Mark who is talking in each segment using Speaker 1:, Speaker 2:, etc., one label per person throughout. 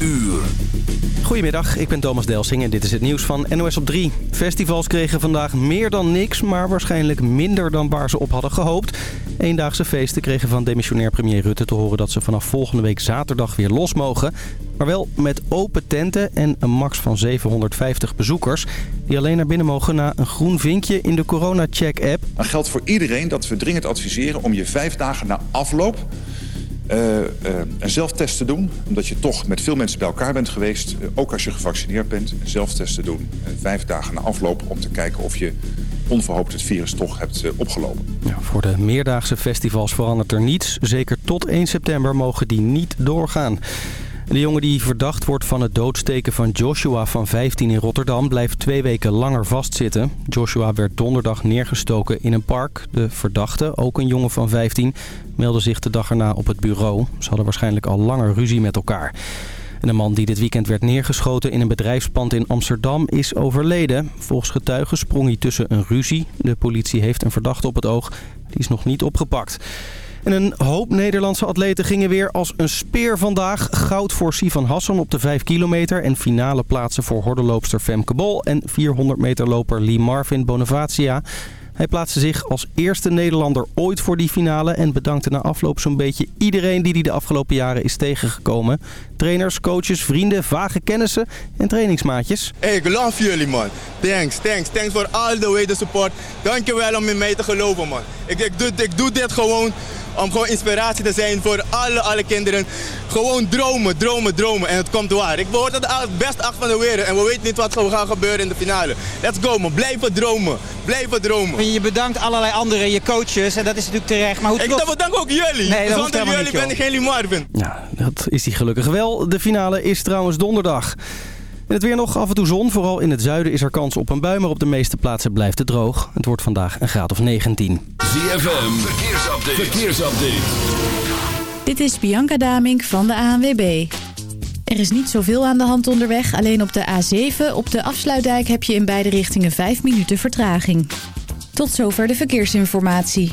Speaker 1: uur.
Speaker 2: Goedemiddag, ik ben Thomas Delsing en dit is het nieuws van NOS op 3. Festivals kregen vandaag meer dan niks, maar waarschijnlijk minder dan waar ze op hadden gehoopt. Eendaagse feesten kregen van demissionair premier Rutte te horen dat ze vanaf volgende week zaterdag weer los mogen. Maar wel met open tenten en een max van 750 bezoekers. Die alleen naar binnen mogen na een groen vinkje in de corona-check-app.
Speaker 3: Dan geldt voor iedereen dat we dringend adviseren om je vijf dagen na afloop uh, uh, een zelftest te doen. Omdat je toch met veel mensen bij elkaar bent geweest. Uh, ook als je gevaccineerd bent, een zelftest te doen. vijf dagen na afloop om te kijken of je onverhoopt het virus toch hebt opgelopen.
Speaker 2: Ja, voor de meerdaagse festivals verandert er niets. Zeker tot 1 september mogen die niet doorgaan. De jongen die verdacht wordt van het doodsteken van Joshua van 15 in Rotterdam blijft twee weken langer vastzitten. Joshua werd donderdag neergestoken in een park. De verdachte, ook een jongen van 15, meldde zich de dag erna op het bureau. Ze hadden waarschijnlijk al langer ruzie met elkaar. En de man die dit weekend werd neergeschoten in een bedrijfspand in Amsterdam is overleden. Volgens getuigen sprong hij tussen een ruzie. De politie heeft een verdachte op het oog. Die is nog niet opgepakt. En een hoop Nederlandse atleten gingen weer als een speer vandaag. Goud voor Sivan Hassan op de 5 kilometer en finale plaatsen voor hordenloopster Femke Bol en 400 meter loper Lee Marvin Bonavacia. Hij plaatste zich als eerste Nederlander ooit voor die finale... en bedankte na afloop zo'n beetje iedereen die hij de afgelopen jaren is tegengekomen. Trainers, coaches, vrienden, vage kennissen en trainingsmaatjes.
Speaker 4: Hey, ik love jullie man. Thanks, thanks. Thanks voor all the way the support. Dankjewel om in mij te geloven man. Ik, ik, doe, ik doe dit gewoon om gewoon inspiratie te zijn voor alle, alle kinderen. Gewoon dromen, dromen, dromen. En het komt waar. Ik behoor tot de best acht van de wereld. En we weten niet wat er gaat gebeuren in de finale. Let's go man. Blijven dromen. Blijven dromen.
Speaker 5: Je bedankt allerlei anderen, je coaches. En dat is natuurlijk terecht. Maar hoe.
Speaker 4: Ik bedank ook jullie. Nee, Zonder jullie ben ik geen Marvin.
Speaker 2: Ja, dat is hij gelukkig wel. De finale is trouwens donderdag. En het weer nog af en toe zon. Vooral in het zuiden is er kans op een bui, maar op de meeste plaatsen blijft het droog. Het wordt vandaag een graad of 19.
Speaker 1: ZFM, verkeersupdate. verkeersupdate.
Speaker 6: Dit is Bianca Damink van de ANWB. Er is niet zoveel aan de hand onderweg. Alleen op de A7, op de afsluitdijk, heb je in beide richtingen 5 minuten vertraging. Tot zover de verkeersinformatie.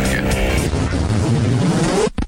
Speaker 7: here?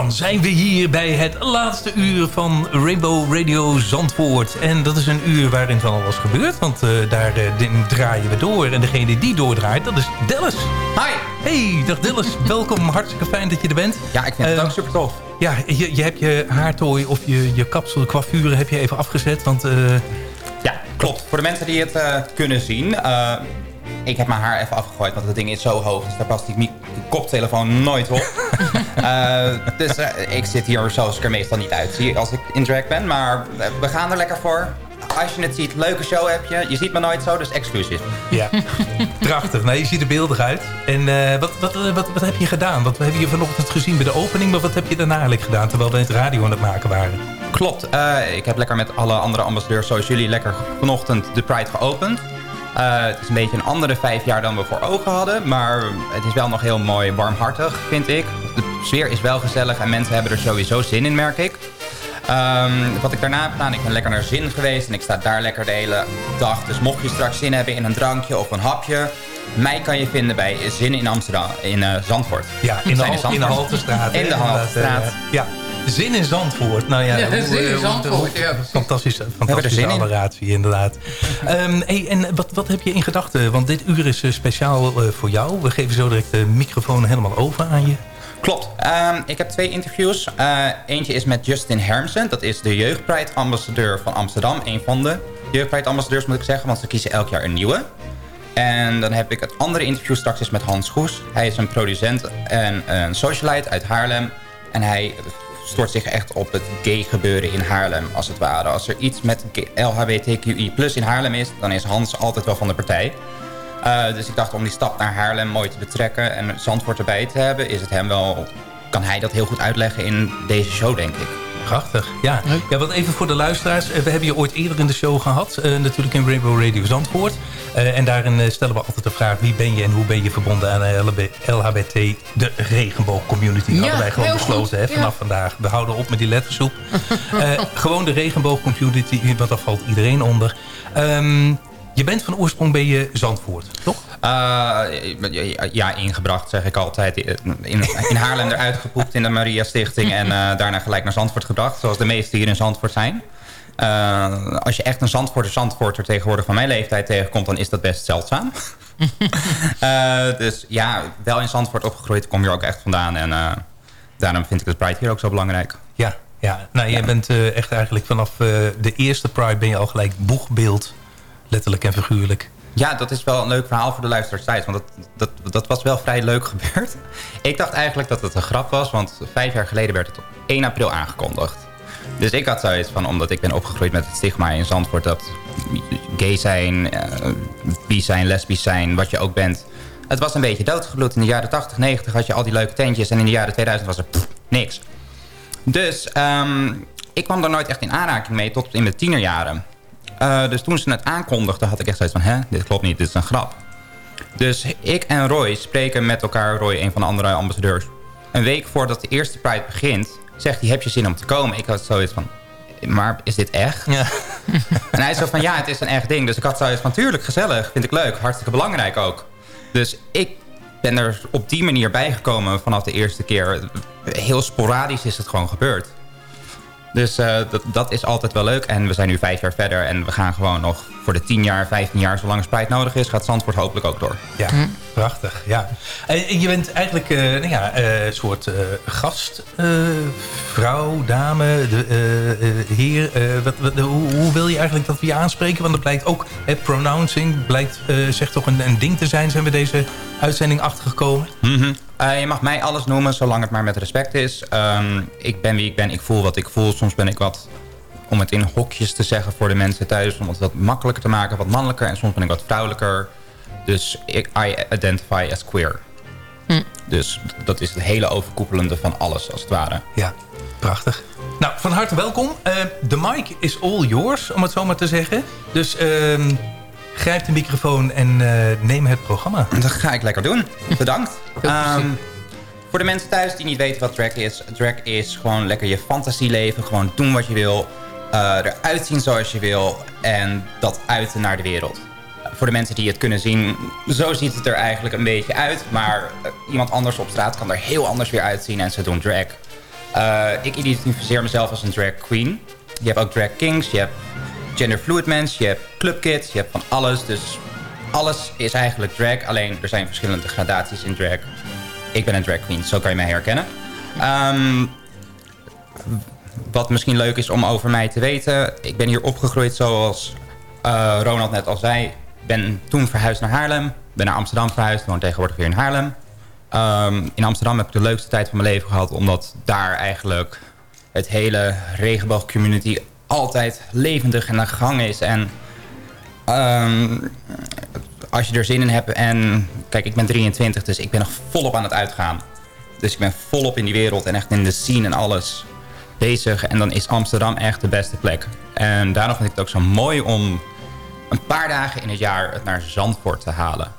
Speaker 8: Dan zijn we hier bij het laatste uur van Rainbow Radio Zandvoort. En dat is een uur waarin van alles gebeurt. Want uh, daar uh, draaien we door. En degene die doordraait, dat is Dallas.
Speaker 9: Hi.
Speaker 8: Hey, dag Dallas. Welkom. Hartstikke fijn dat je er bent.
Speaker 9: Ja, ik vind het uh, ook super tof.
Speaker 8: Ja, je, je hebt je haartooi of je, je kapsel, coiffure heb je even afgezet. Want...
Speaker 9: ja, klopt. Voor de mensen die het kunnen zien ik heb mijn haar even afgegooid, want het ding is zo hoog. Dus daar past die koptelefoon nooit op. uh, dus uh, ik zit hier zoals ik er meestal niet uitzie als ik in drag ben. Maar uh, we gaan er lekker voor. Als je het ziet, leuke show heb je. Je ziet me nooit zo, dus excuses.
Speaker 8: Ja, prachtig. Nee, je ziet er beeldig uit. En wat, wat, wat, wat heb je gedaan? Wat heb je vanochtend gezien bij de opening? Maar wat heb je daarna eigenlijk gedaan, terwijl we het radio aan het maken waren?
Speaker 9: Klopt. ik heb lekker met alle andere ambassadeurs zoals jullie lekker vanochtend de Pride geopend. Uh, het is een beetje een andere vijf jaar dan we voor ogen hadden. Maar het is wel nog heel mooi warmhartig, vind ik. De sfeer is wel gezellig en mensen hebben er sowieso zin in, merk ik. Um, wat ik daarna heb gedaan, ik ben lekker naar Zin geweest. En ik sta daar lekker de hele dag. Dus mocht je straks zin hebben in een drankje of een hapje... Mij kan je vinden bij Zin in Amsterdam, in uh, Zandvoort.
Speaker 8: Ja, in de, in, in de Haltestraat.
Speaker 9: In de Haltestraat. Uh,
Speaker 8: ja. Zin in Zandvoort. Nou ja,
Speaker 10: ja zin in Zandvoort, ja.
Speaker 8: Fantastische, fantastische alleratie, inderdaad. um, hey, en wat, wat heb je in gedachten? Want dit uur is speciaal uh, voor jou. We geven zo direct de microfoon helemaal over aan je.
Speaker 9: Klopt. Um, ik heb twee interviews. Uh, eentje is met Justin Hermsen. Dat is de jeugdpride-ambassadeur van Amsterdam. Een van de jeugdpride-ambassadeurs moet ik zeggen. Want ze kiezen elk jaar een nieuwe. En dan heb ik het andere interview straks is met Hans Goes. Hij is een producent en een socialite uit Haarlem. En hij stort zich echt op het gay gebeuren in Haarlem, als het ware. Als er iets met LHBTQI plus in Haarlem is, dan is Hans altijd wel van de partij. Uh, dus ik dacht om die stap naar Haarlem mooi te betrekken en Zandvoort erbij te hebben, is het hem wel, kan hij dat heel goed uitleggen in deze show, denk ik.
Speaker 8: Prachtig, ja. ja. Wat even voor de luisteraars. Eh, we hebben je ooit eerder in de show gehad. Uh, natuurlijk in Rainbow Radio Zandvoort. Uh, en daarin stellen we altijd de vraag... wie ben je en hoe ben je verbonden aan LHBT, de regenboogcommunity. Ja, hadden wij gewoon besloten hè, vanaf vandaag. We houden op met die lettersoep. gewoon de regenboogcommunity, want daar valt iedereen onder. Um, je bent van oorsprong ben je Zandvoort, toch?
Speaker 9: Uh, ja, ingebracht zeg ik altijd. In, in Haarlem eruit gepoept in de Maria Stichting... en uh, daarna gelijk naar Zandvoort gebracht. Zoals de meesten hier in Zandvoort zijn. Uh, als je echt een Zandvoorter Zandvoorter tegenwoordig van mijn leeftijd tegenkomt... dan is dat best zeldzaam. dus ja, wel in Zandvoort opgegroeid. Kom je ook echt vandaan. En daarom vind ik het Pride hier ook zo belangrijk.
Speaker 8: Ja, ja. nou, jij bent echt eigenlijk vanaf de eerste Pride... ben je al gelijk boegbeeld letterlijk en figuurlijk.
Speaker 9: Ja, dat is wel een leuk verhaal voor de luisteraars thuis. Want dat, dat, dat was wel vrij leuk gebeurd. Ik dacht eigenlijk dat het een grap was. Want vijf jaar geleden werd het op 1 april aangekondigd. Dus ik had zoiets van, omdat ik ben opgegroeid met het stigma in Zandvoort... dat gay zijn, uh, bi zijn, lesbisch zijn, wat je ook bent... Het was een beetje doodgebloed. In de jaren 80, 90 had je al die leuke tentjes... en in de jaren 2000 was er niks. Dus um, ik kwam er nooit echt in aanraking mee tot in mijn tienerjaren. Uh, dus toen ze het aankondigden had ik echt zoiets van... hè, dit klopt niet, dit is een grap. Dus ik en Roy spreken met elkaar, Roy, een van de andere ambassadeurs... een week voordat de eerste Pride begint... zegt hij, heb je zin om te komen? Ik had zoiets van, maar is dit echt? Ja. en hij zei van, ja, het is een echt ding. Dus ik had zoiets van, tuurlijk, gezellig, vind ik leuk. Hartstikke belangrijk ook. Dus ik ben er op die manier bijgekomen vanaf de eerste keer. Heel sporadisch is het gewoon gebeurd. Dus uh, dat, dat, is altijd wel leuk. En we zijn nu vijf jaar verder. En we gaan gewoon nog voor de tien jaar, vijftien jaar... zolang Sprite nodig is, gaat Zandvoort hopelijk ook door.
Speaker 8: Ja, hm. prachtig. Ja. En je bent eigenlijk uh, nou ja, een uh, soort gast, vrouw, dame, de, heer. Wat, wat, hoe, hoe, wil je eigenlijk dat we je aanspreken? Want het blijkt ook, het pronouncing blijkt, zegt toch een, een, ding te zijn... zijn we deze uitzending achtergekomen.
Speaker 9: Mm -hmm. Uh, je mag mij alles noemen, zolang het maar met respect is. Um, ik ben wie ik ben, ik voel wat ik voel. Soms ben ik wat, om het in hokjes te zeggen voor de mensen thuis... om het wat makkelijker te maken, wat mannelijker. En soms ben ik wat vrouwelijker. Dus ik, I identify as queer. Hm. Dus dat is het hele overkoepelende van alles, als het ware.
Speaker 8: Ja, prachtig. Nou, van harte welkom. Uh, de mic is all yours, om het zo maar te zeggen. Dus... Uh, grijp de microfoon en uh, neem het programma.
Speaker 9: Dat ga ik lekker doen. Bedankt. Um, voor de mensen thuis die niet weten wat drag is. Drag is gewoon lekker je fantasie leven. Gewoon doen wat je wil. Uh, eruit zoals je wil. En dat uiten naar de wereld. Voor de mensen die het kunnen zien, zo ziet het er eigenlijk een beetje uit. Maar uh, iemand anders op straat kan er heel anders weer uitzien en ze doen drag. Uh, ik identificeer mezelf als een drag queen. Je hebt ook drag kings, je hebt genderfluid mensen, je hebt clubkids, je hebt van alles. Dus alles is eigenlijk drag. Alleen er zijn verschillende gradaties in drag. Ik ben een drag queen, zo kan je mij herkennen. Um, wat misschien leuk is om over mij te weten. Ik ben hier opgegroeid zoals uh, Ronald net al zei. ben toen verhuisd naar Haarlem. Ben naar Amsterdam verhuisd, woon tegenwoordig weer in Haarlem. Um, in Amsterdam heb ik de leukste tijd van mijn leven gehad. Omdat daar eigenlijk het hele regenboogcommunity altijd levendig en aan de gang is. En um, als je er zin in hebt en... Kijk, ik ben 23, dus ik ben nog volop aan het uitgaan. Dus ik ben volop in die wereld en echt in de scene en alles bezig. En dan is Amsterdam echt de beste plek. En daarom vind ik het ook zo mooi om een paar dagen in het jaar het naar Zandvoort te halen.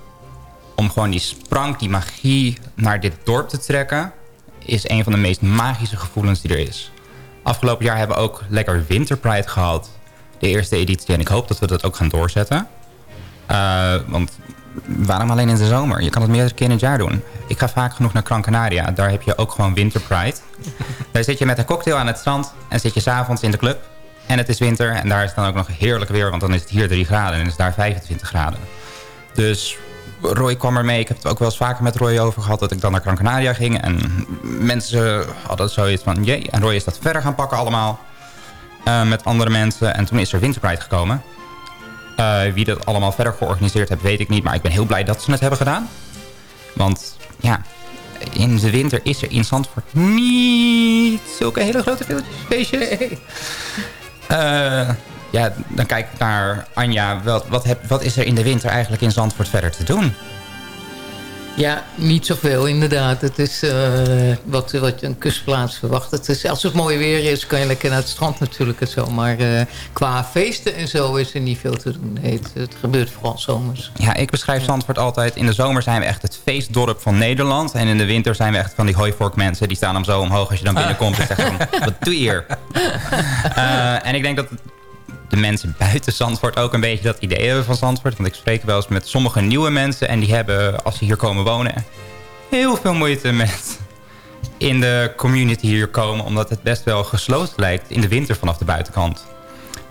Speaker 9: Om gewoon die sprank, die magie naar dit dorp te trekken... is een van de meest magische gevoelens die er is. Afgelopen jaar hebben we ook lekker Winterpride gehad. De eerste editie. En ik hoop dat we dat ook gaan doorzetten. Uh, want waarom alleen in de zomer? Je kan het meerdere keer in het jaar doen. Ik ga vaak genoeg naar Gran Canaria. Daar heb je ook gewoon Winterpride. daar zit je met een cocktail aan het strand. En zit je s'avonds in de club. En het is winter. En daar is dan ook nog heerlijk weer. Want dan is het hier 3 graden. En is daar 25 graden. Dus Roy kwam er mee. Ik heb het ook wel eens vaker met Roy over gehad... dat ik dan naar Gran Canaria ging. En mensen hadden zoiets van... jee, en Roy is dat verder gaan pakken allemaal. Uh, met andere mensen. En toen is er Winterpride gekomen. Uh, wie dat allemaal verder georganiseerd heeft, weet ik niet. Maar ik ben heel blij dat ze het hebben gedaan. Want ja, in de winter is er in Zandvoort niet zulke hele grote feestjes. Uh, ja, dan kijk ik naar Anja. Wat, wat, heb, wat is er in de winter eigenlijk in Zandvoort verder te doen?
Speaker 10: Ja, niet zoveel inderdaad. Het is uh, wat, wat je een kustplaats verwacht. Het is, als het mooi weer is, kan je lekker naar het strand natuurlijk en zo. Maar uh, qua feesten en zo is er niet veel te doen. Nee, het, het gebeurt vooral zomers.
Speaker 9: Ja, ik beschrijf Zandvoort altijd. In de zomer zijn we echt het feestdorp van Nederland. En in de winter zijn we echt van die hooivork mensen. Die staan hem zo omhoog als je dan binnenkomt. En zeggen van, wat doe je hier? Uh, en ik denk dat de mensen buiten Zandvoort ook een beetje dat idee hebben van Zandvoort. Want ik spreek wel eens met sommige nieuwe mensen... en die hebben, als ze hier komen wonen... heel veel moeite met in de community hier komen... omdat het best wel gesloten lijkt in de winter vanaf de buitenkant.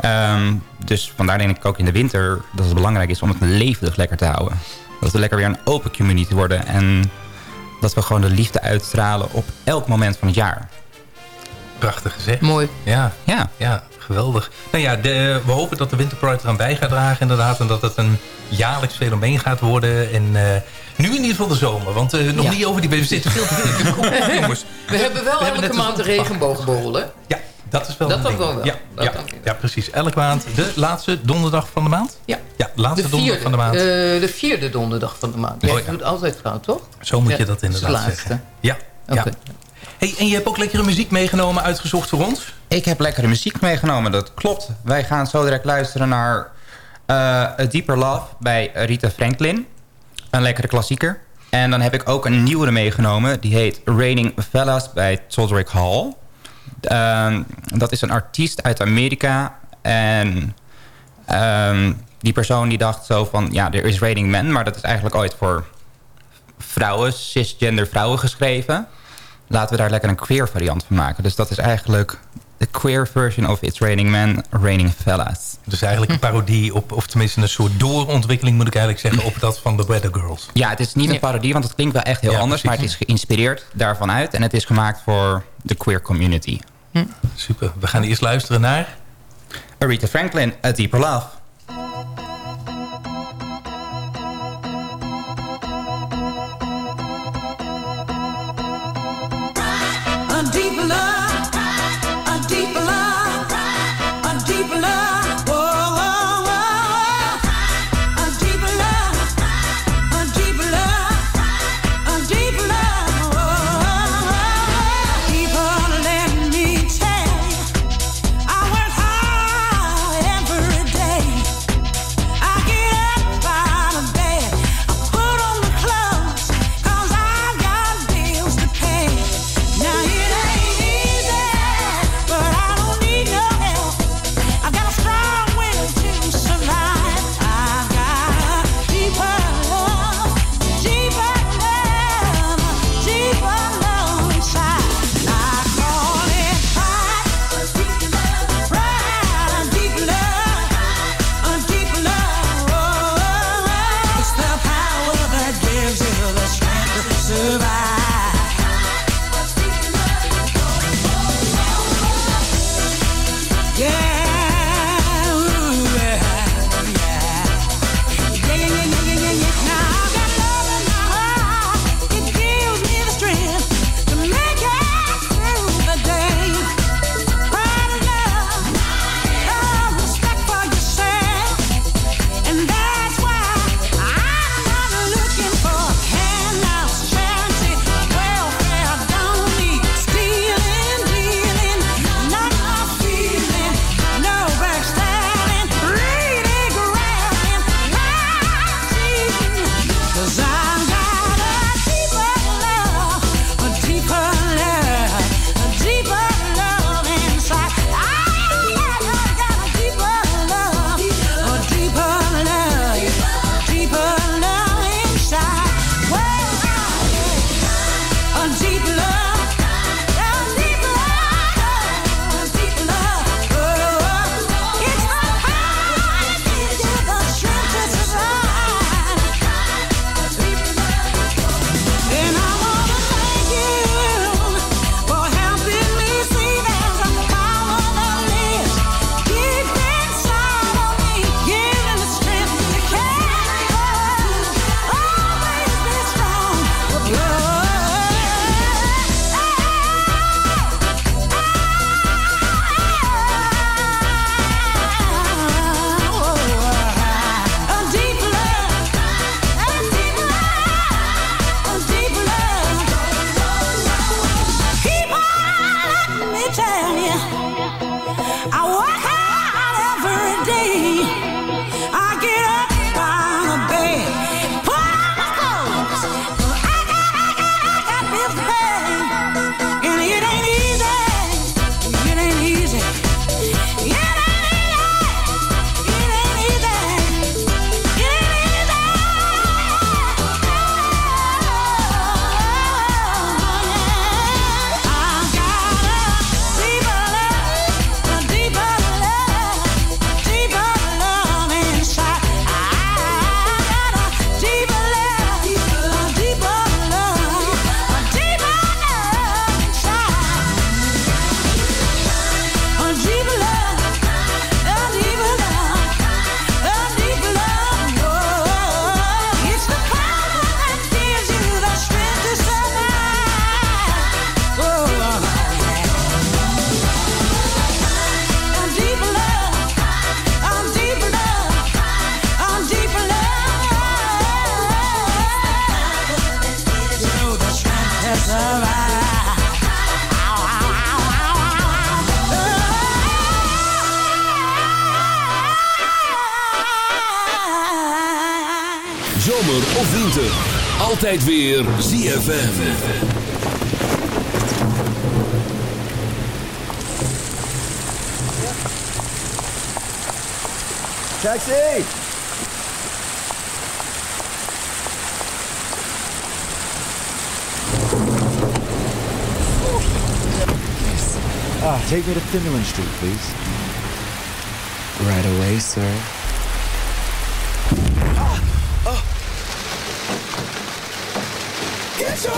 Speaker 9: Um, dus vandaar denk ik ook in de winter dat het belangrijk is... om het levendig lekker te houden. Dat we lekker weer een open community worden... en dat we gewoon de liefde uitstralen op elk moment van het jaar.
Speaker 8: Prachtig gezegd.
Speaker 10: Mooi.
Speaker 8: Ja, ja. ja geweldig. Nou ja, de, eh, we hopen dat de Winter Pride eraan bij gaat dragen inderdaad. En dat het een jaarlijks fenomeen gaat worden. En eh, nu in ieder geval de zomer. Want eh, nog niet over die... BBC. zitten veel te veel dus
Speaker 10: jongens. We hebben wel elke maand de regenboogbol, hè?
Speaker 8: Ja, dat is wel
Speaker 10: Dat
Speaker 8: ook
Speaker 10: wel.
Speaker 8: Ja, ja, ja, precies. Elke maand. De laatste donderdag van de maand?
Speaker 10: Ja.
Speaker 8: Ja,
Speaker 10: de
Speaker 8: laatste
Speaker 10: vierde, donderdag
Speaker 8: van de maand.
Speaker 10: De vierde donderdag van de maand.
Speaker 8: Oh
Speaker 10: dat doet altijd fout, toch?
Speaker 8: Zo moet je dat inderdaad zeggen. Ja.
Speaker 10: Okay.
Speaker 8: Hey, en je hebt ook lekkere muziek meegenomen, uitgezocht voor ons?
Speaker 9: Ik heb lekkere muziek meegenomen, dat klopt. Wij gaan zo direct luisteren naar eh, A Deeper Love bij Rita Franklin. Een lekkere klassieker. En dan heb ik ook een nieuwere meegenomen. Die heet Raining Fellas bij Todrick Hall. Ehm, dat is een artiest uit Amerika. En ehm, die persoon die dacht zo van... Ja, er is Raining Men, maar dat is eigenlijk ooit voor vrouwen, cisgender vrouwen geschreven laten we daar lekker een queer variant van maken. Dus dat is eigenlijk de queer version of It's Raining Men, Raining Fellas.
Speaker 8: Dus eigenlijk een parodie op, of tenminste een soort doorontwikkeling moet ik eigenlijk zeggen, op dat van The Weather Girls.
Speaker 9: Ja, het is niet een parodie, want het klinkt wel echt heel anders, maar het is geïnspireerd daarvan uit en het is gemaakt voor de queer community. Hm.
Speaker 8: Super, we gaan eerst luisteren naar...
Speaker 9: Aretha Franklin, A Deeper Love.
Speaker 11: a deep love.
Speaker 1: Altijd weer ZFM.
Speaker 12: Taxi! Ah, take me to Finland Street, please.
Speaker 13: Right away, sir.
Speaker 14: Get your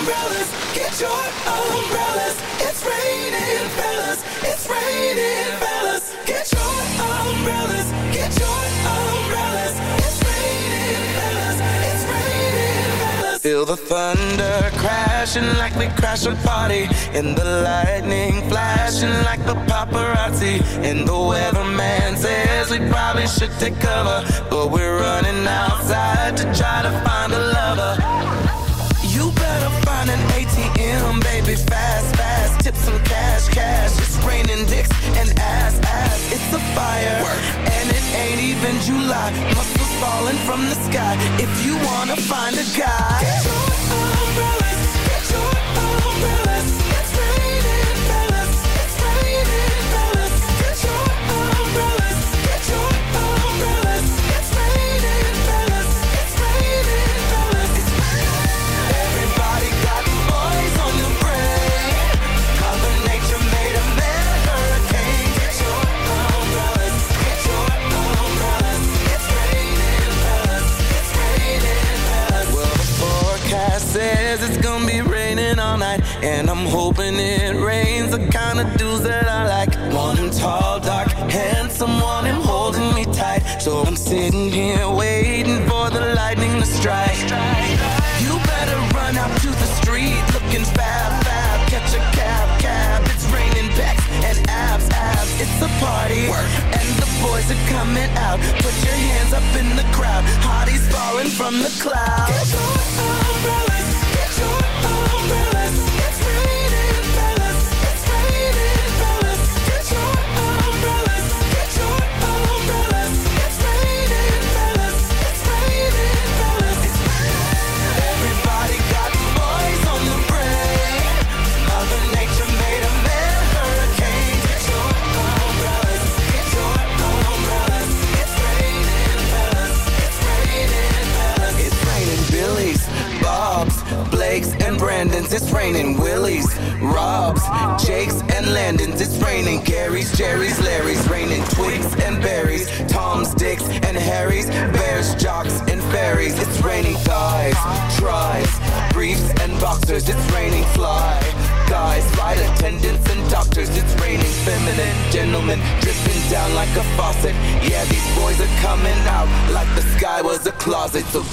Speaker 14: umbrellas, get your umbrellas. It's raining, fellas. It's raining, fellas. Get your umbrellas, get your umbrellas. It's raining, fellas. It's raining, fellas.
Speaker 15: Feel the thunder crashing like we crash a party. And the lightning flashing like the paparazzi. And the weatherman says we probably should take cover. But we're running outside to try to find a lover. ATM, baby, fast, fast. Tip some cash, cash. It's raining dicks and ass, ass. It's a fire, and it ain't even July. Muscles falling from the sky. If you wanna find a guy,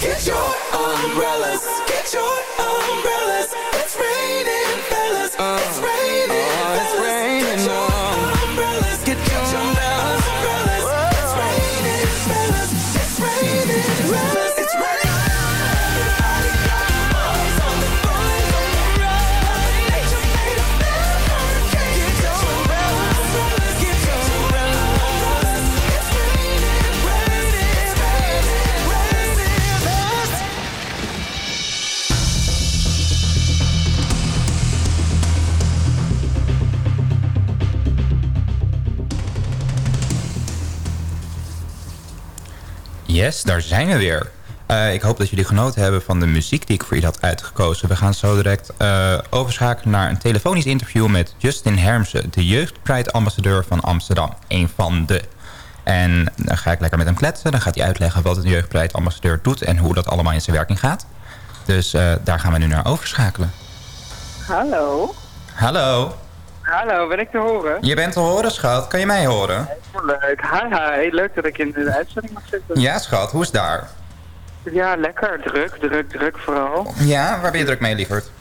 Speaker 15: get your umbrellas, get your umbrellas.
Speaker 9: Yes, daar zijn we weer. Eh, ik hoop dat jullie genoten hebben van de muziek die ik voor jullie had uitgekozen. We gaan zo direct eh, overschakelen naar een telefonisch interview met Justin Hermsen, de jeugdpride-ambassadeur van Amsterdam. Een van de. En dan ga ik lekker met hem kletsen. Dan gaat hij uitleggen wat een jeugdpride-ambassadeur doet en hoe dat allemaal in zijn werking gaat. Dus eh, daar gaan we nu naar overschakelen.
Speaker 16: Hallo.
Speaker 9: Hallo,
Speaker 16: Hallo, ben ik te horen?
Speaker 9: je bent te horen, schat. Kan je mij horen?
Speaker 16: Leuk. Hi, hi. Leuk dat ik in de uitzending mag zitten.
Speaker 9: Ja, schat. Hoe is daar?
Speaker 16: Ja, lekker. Druk, druk, druk vooral.
Speaker 9: Ja, waar ben je druk mee, lieverd?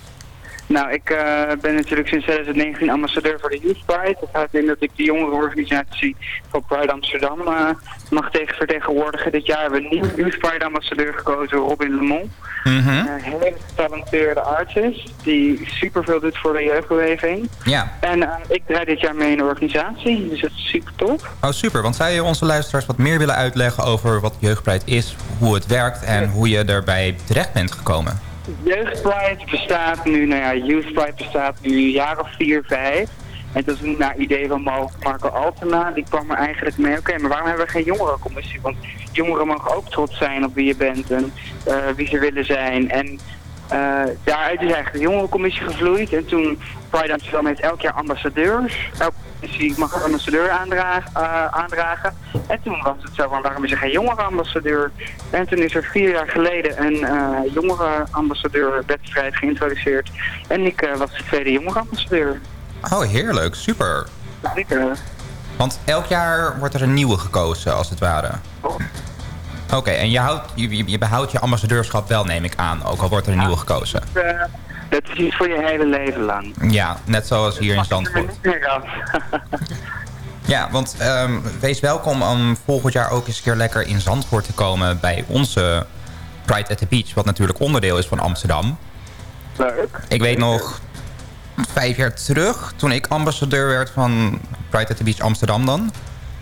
Speaker 16: Nou, ik eh, ben natuurlijk sinds 2019 ambassadeur voor de Youth Pride. Dat houdt in dat ik de jongerenorganisatie van Pride Amsterdam uh, mag tegen vertegenwoordigen. Dit jaar hebben we een nieuwe Youth Pride ambassadeur gekozen, Robin Lemont.
Speaker 9: Mhm.
Speaker 16: Een hele getalenteerde artist die superveel doet voor de jeugdbeweging.
Speaker 9: Ja.
Speaker 16: En uh, ik draai dit jaar mee in de organisatie, dus dat is super tof.
Speaker 9: Oh, super. Want zou je onze luisteraars wat meer willen uitleggen over wat Jeugdpride is, hoe het werkt en hoe je erbij terecht bent gekomen?
Speaker 16: Jeugdpride bestaat nu, nou ja, Youth Pride bestaat nu een jaar of vier, vijf. En dat is naar idee van Marco Altena. Die kwam er eigenlijk mee, oké, maar waarom hebben we geen jongerencommissie? Want jongeren mogen ook trots zijn op wie je bent en uh, wie ze willen zijn. En uh, daaruit is eigenlijk de jongerencommissie gevloeid. En toen Pride Amsterdam heeft elk jaar ambassadeurs. Elke commissie mag een ambassadeur aandragen, uh, aandragen. En toen was het zo van, waarom is er geen jongerenambassadeur? En toen is er vier jaar geleden een uh, jongerenambassadeur-wedstrijd geïntroduceerd. En ik uh, was de tweede jongerenambassadeur.
Speaker 9: Oh, heerlijk. Super.
Speaker 16: Zeker.
Speaker 9: Want elk jaar wordt er een nieuwe gekozen, als het ware.
Speaker 16: Oh.
Speaker 9: Oké, okay, en je, houdt, je, je, behoudt je ambassadeurschap wel, neem ik aan. Ook al wordt er een nieuwe gekozen.
Speaker 16: Dat is iets voor je hele leven lang.
Speaker 9: Ja, net zoals hier in Zandvoort. Ja, want um, wees welkom om volgend jaar ook eens een keer lekker in Zandvoort te komen... bij onze Pride at the Beach, wat natuurlijk onderdeel is van Amsterdam.
Speaker 16: Leuk.
Speaker 9: Ik weet nog, vijf jaar terug, toen ik ambassadeur werd van Pride at the Beach Amsterdam dan...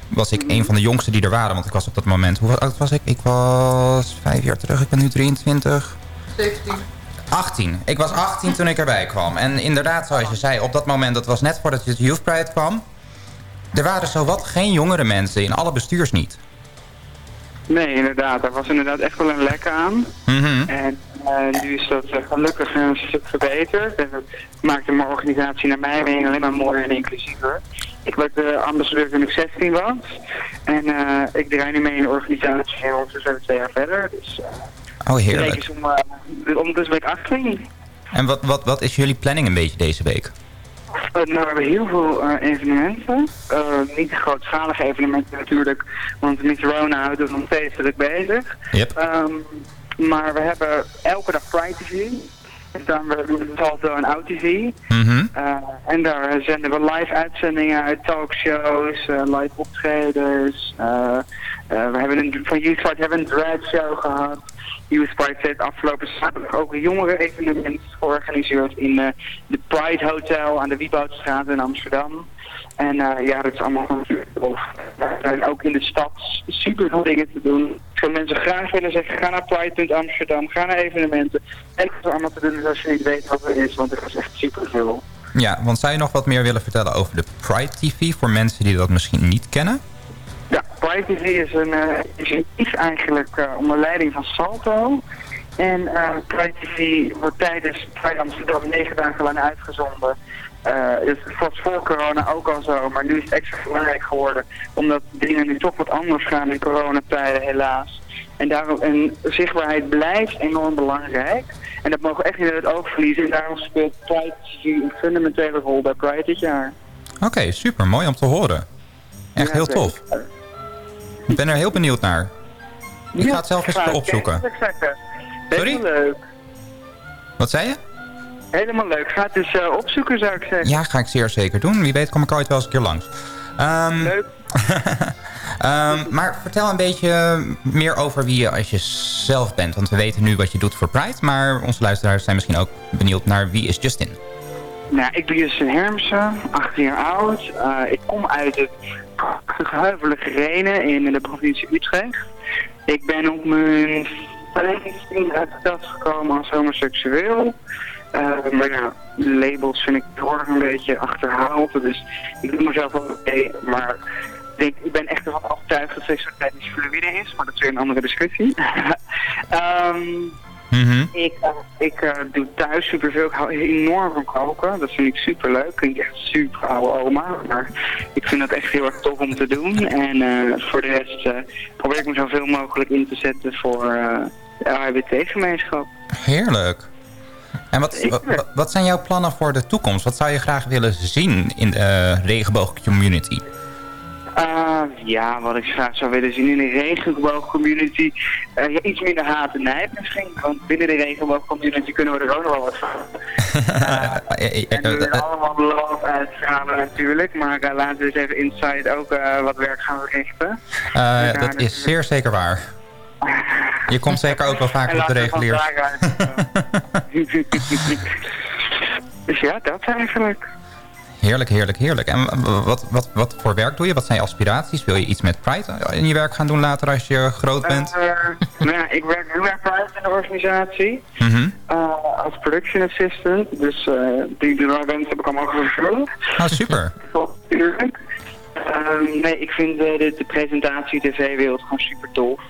Speaker 9: was ik een van de jongsten die er waren, want ik was op dat moment... Hoe oud was ik? Ik was vijf jaar terug, ik ben nu 23.
Speaker 10: 17.
Speaker 9: 18. Ik was 18 toen ik erbij kwam. En inderdaad, zoals je zei, op dat moment, dat was net voordat het Youth Pride kwam... er waren zowat geen jongere mensen, in alle bestuurs niet.
Speaker 16: Nee, inderdaad. Er was inderdaad echt wel een lek aan.
Speaker 9: Mm -hmm.
Speaker 16: En uh, nu is dat uh, gelukkig een stuk verbeterd. En dat maakte mijn organisatie naar mijn mening alleen maar mooier en inclusiever. Ik werd de ambassadeur toen ik 16 was. En uh, ik draai nu mee in de organisatie en ondertussen zijn we twee jaar verder. Dus,
Speaker 9: oh, heerlijk.
Speaker 16: Is om, ondertussen ben ik 18.
Speaker 9: En wat, wat, wat is jullie planning een beetje deze week?
Speaker 16: Uh, nou, we hebben heel veel uh, evenementen. Uh, niet grootschalige evenementen natuurlijk, want met corona houden we nog steeds druk bezig.
Speaker 9: Yep.
Speaker 16: Um, maar we hebben elke dag Pride TV. Dus dan hebben we Salto en OutTV.
Speaker 9: Mm -hmm.
Speaker 16: en daar zenden we live uitzendingen uit, talkshows, live optredens. we hebben een, van Youth Pride hebben een drag show gehad. Youth Pride heeft afgelopen zaterdag ook een jongere evenement georganiseerd in uh, de Pride Hotel aan de Wieboudstraat in Amsterdam. En uh, ja, dat is allemaal tof. Er zijn ook in de stad super veel dingen te doen. Ik mensen graag willen zeggen, ga naar Pride.amsterdam, ga naar evenementen. En dat is allemaal te doen als je niet weet wat er is, want er is echt super veel.
Speaker 9: Ja, want zou je nog wat meer willen vertellen over de Pride TV voor mensen die dat misschien niet kennen?
Speaker 16: Ja, Pride TV is een uh, initiatief eigenlijk uh, onder leiding van Salto. En uh, Pride TV wordt tijdens Pride Amsterdam negen dagen lang uitgezonden. het was voor corona ook al zo, maar nu is het extra belangrijk geworden. Omdat dingen nu toch wat anders gaan in coronatijden helaas. En, daarom, en zichtbaarheid blijft enorm belangrijk. En dat mogen we echt niet uit het oog verliezen. En daarom speelt Pride TV een fundamentele rol bij Pride dit jaar.
Speaker 9: Oké, okay, super. Mooi om te horen. Echt
Speaker 16: ja,
Speaker 9: heel tof. Ik ben er heel benieuwd naar. Ik ga het zelf eens opzoeken.
Speaker 16: Sorry? leuk.
Speaker 9: Wat zei je?
Speaker 16: Helemaal leuk. Ga het eens uh, opzoeken, zou ik zeggen.
Speaker 9: Ja, ga ik zeer zeker doen. Wie weet kom ik ooit wel eens een keer langs. Um,
Speaker 16: leuk.
Speaker 9: um, maar vertel een beetje meer over wie je als je zelf bent. Want we weten nu wat je doet voor Pride. Maar onze luisteraars zijn misschien ook benieuwd naar wie is Justin.
Speaker 16: Nou, ik ben Justin Hermsen, 18 jaar oud. Uh, ik kom uit het gehuivelige Renen in de provincie Utrecht. Ik ben op mijn 15 uit de stad gekomen als homoseksueel. Uh, maar ja, labels vind ik toch een beetje achterhaald. Dus ik doe mezelf wel oké. Maar ik, ik ben echt ervan overtuigd dat seksualiteit niet fluïde is. Maar dat is weer een andere discussie. um,
Speaker 9: Mm -hmm.
Speaker 16: Ik, uh, ik uh, doe thuis superveel. Ik hou enorm van koken. Dat vind ik super leuk. Klinkt echt super oude oma. Maar ik vind dat echt heel erg tof om te doen. En uh, voor de rest probeer ik me zoveel mogelijk in te zetten voor de LHBT-gemeenschap.
Speaker 9: Heerlijk. En wat, wat, wat zijn jouw plannen voor de toekomst? Wat zou je graag willen zien in de regenboog community?
Speaker 16: Uh, ja, wat ik graag zou willen zien in de regenboogcommunity. Uh, ja, iets minder haat en nijd misschien. Want binnen de regenboogcommunity kunnen we er ook nog wel wat van. Uh, en we willen allemaal love uitstralen natuurlijk. Maar laten we eens even inside ook wat werk gaan verrichten.
Speaker 9: dat is zeer zeker waar. Je komt zeker ook wel vaker op de reguliers.
Speaker 16: dus ja, dat eigenlijk.
Speaker 9: Heerlijk, heerlijk, heerlijk. En wat, wat, wat voor werk doe je? Wat zijn je aspiraties? Wil je iets met Pride in je werk gaan doen later als je groot bent?
Speaker 16: Uh, nou ja, ik werk heel erg Pride in de organisatie. Mm -hmm. uh, als production assistant. Dus uh, die events heb ik allemaal gevuld.
Speaker 9: Oh, super.
Speaker 16: Um, nee, ik vind de, de presentatie tv-wereld gewoon super tof.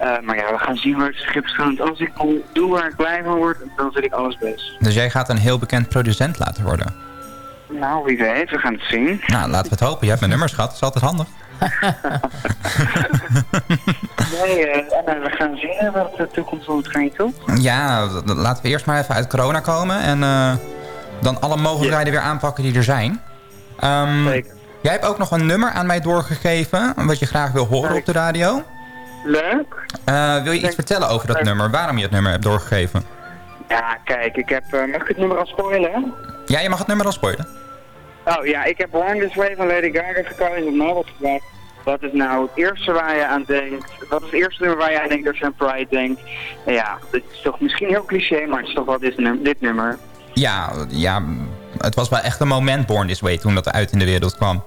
Speaker 16: Uh, maar ja, we gaan zien waar het schip gaat. Als ik doe waar ik blij van word, dan vind ik alles best.
Speaker 9: Dus jij gaat een heel bekend producent laten worden?
Speaker 16: Nou, wie weet. We gaan het zien.
Speaker 9: Nou, laten we het hopen. Je hebt mijn nummers gehad. Dat is altijd handig.
Speaker 16: nee, uh, we gaan zien wat de toekomst ons gaat toe.
Speaker 9: Ja, laten we eerst maar even uit corona komen. En uh, dan alle mogelijkheden weer aanpakken die er zijn. Um, Zeker. Jij hebt ook nog een nummer aan mij doorgegeven. Wat je graag wil horen Leuk. op de radio.
Speaker 16: Leuk.
Speaker 9: Uh, wil je iets vertellen over dat nummer? Waarom je het nummer hebt doorgegeven?
Speaker 16: Ja, kijk, ik heb... mag ik het nummer al spoilen?
Speaker 9: Ja, je mag het nummer al spoilen.
Speaker 16: Oh ja, ik heb Born This Way van Lady Gaga gekozen. Ik heb gevraagd, wat is nou het eerste waar je aan denkt? Wat is het eerste nummer waar je aan denkt als je aan Pride denkt? En ja, dit is toch misschien heel cliché, maar het is toch wel dit, num dit nummer.
Speaker 9: Ja, ja, het was wel echt een moment Born This Way toen dat uit in de wereld kwam.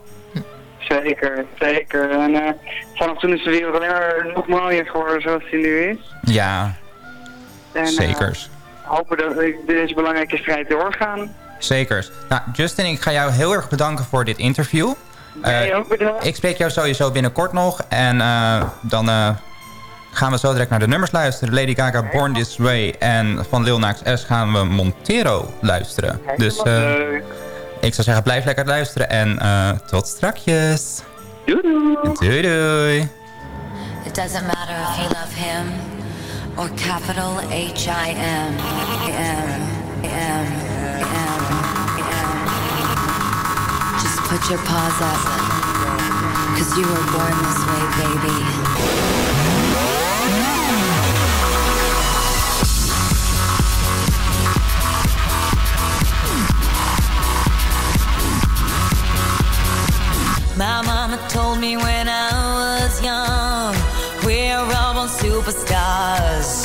Speaker 16: Zeker, zeker. En uh, vanaf toen is de wereld alleen maar nog mooier geworden zoals die nu is.
Speaker 9: Ja, en, zekers.
Speaker 16: Uh, hopen dat deze belangrijke strijd doorgaan.
Speaker 9: Zeker. Nou, Justin, ik ga jou heel erg bedanken voor dit interview.
Speaker 16: Nee, uh, ook bedankt.
Speaker 9: Ik spreek jou sowieso binnenkort nog. En uh, dan uh, gaan we zo direct naar de nummers luisteren. Lady Gaga, Born This Way. En van Lil Nas S gaan we Montero luisteren. Dus ik zou zeggen, blijf lekker luisteren. En tot strakjes.
Speaker 16: Doei doei.
Speaker 9: Doei doei.
Speaker 11: It doesn't matter if you love him or capital H-I-M. M. M. put your paws up, cause you were born this way, baby. My mama told me when I was young, we're all born superstars.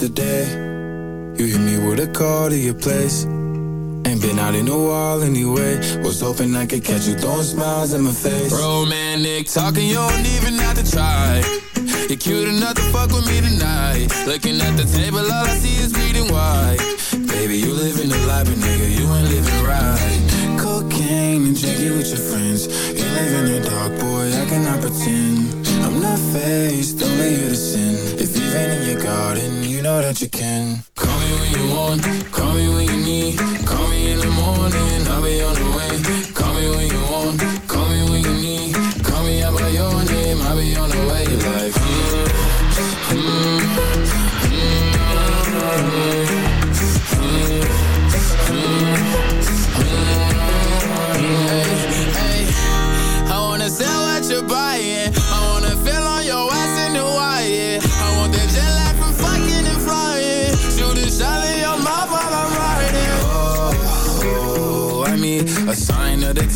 Speaker 17: today. You hit me with a call to your place. Ain't been out in a while anyway. Was hoping I could catch you throwing smiles in my face. Romantic talking, you don't even have to try. You're cute enough to fuck with me tonight. Looking at the table, all I see is bleeding white. Baby, you living the life, but nigga, you ain't living right. Cocaine and drinking with your friends. You live in the dark, boy, I cannot pretend. I'm not faced, only here to sin. If you've in your garden, you know that you can. Call me when you want, call me when you need. Call me in the morning, I'll be on the way. Call me when you want, call me when you need. Call me out by your name, I'll be on the way.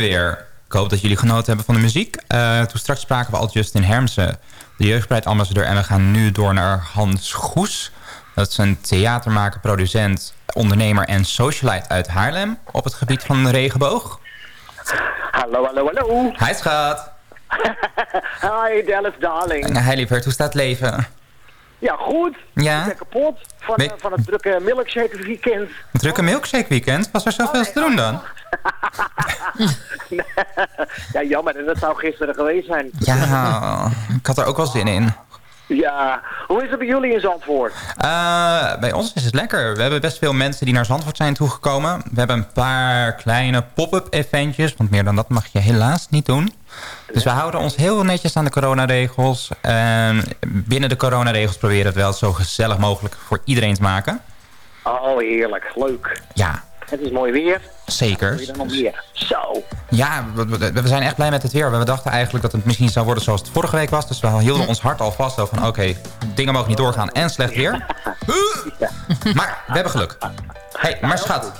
Speaker 9: We weer. Ik hoop dat jullie genoten hebben van de muziek. Eh, toen straks spraken we al Justin Hermsen, de jeugdbreidambassadeur. En we gaan nu door naar Hans Goes. Dat is een theatermaker, producent, ondernemer en socialite uit Haarlem... op het gebied van de regenboog.
Speaker 18: Hallo, hallo, hallo.
Speaker 9: Hi schat.
Speaker 18: Hi, Dallas darling.
Speaker 9: Hi lieverd, hoe staat het leven?
Speaker 18: Ja, goed.
Speaker 9: Ja?
Speaker 18: Ik ben kapot van, eh, van het drukke milkshake weekend.
Speaker 9: Drukke milkshake weekend? Was er zoveel te doen dan?
Speaker 18: ja, jammer. En dat zou gisteren geweest zijn.
Speaker 9: Ja, ik had er ook wel zin in.
Speaker 18: Ja. Hoe is het bij jullie in Zandvoort?
Speaker 9: Eh, bij ons is het lekker. We hebben best veel mensen die naar Zandvoort zijn toegekomen. We hebben een paar kleine pop-up eventjes. Want meer dan dat mag je helaas niet doen. Dus we houden ons heel netjes aan de coronaregels. En binnen de coronaregels proberen we het wel zo gezellig mogelijk voor iedereen te maken.
Speaker 18: Oh, heerlijk. Leuk.
Speaker 9: Ja,
Speaker 18: Het is mooi weer.
Speaker 9: zeker.
Speaker 18: Je dan nog meer? Zo.
Speaker 9: Ja, we, we- we zijn echt blij met het weer. We dachten eigenlijk dat het misschien zou worden zoals het vorige week was. Dus we hielden ons hart al vast. Van oké, dingen mogen niet doorgaan en slecht weer. Maar we hebben geluk. hey, maar schat.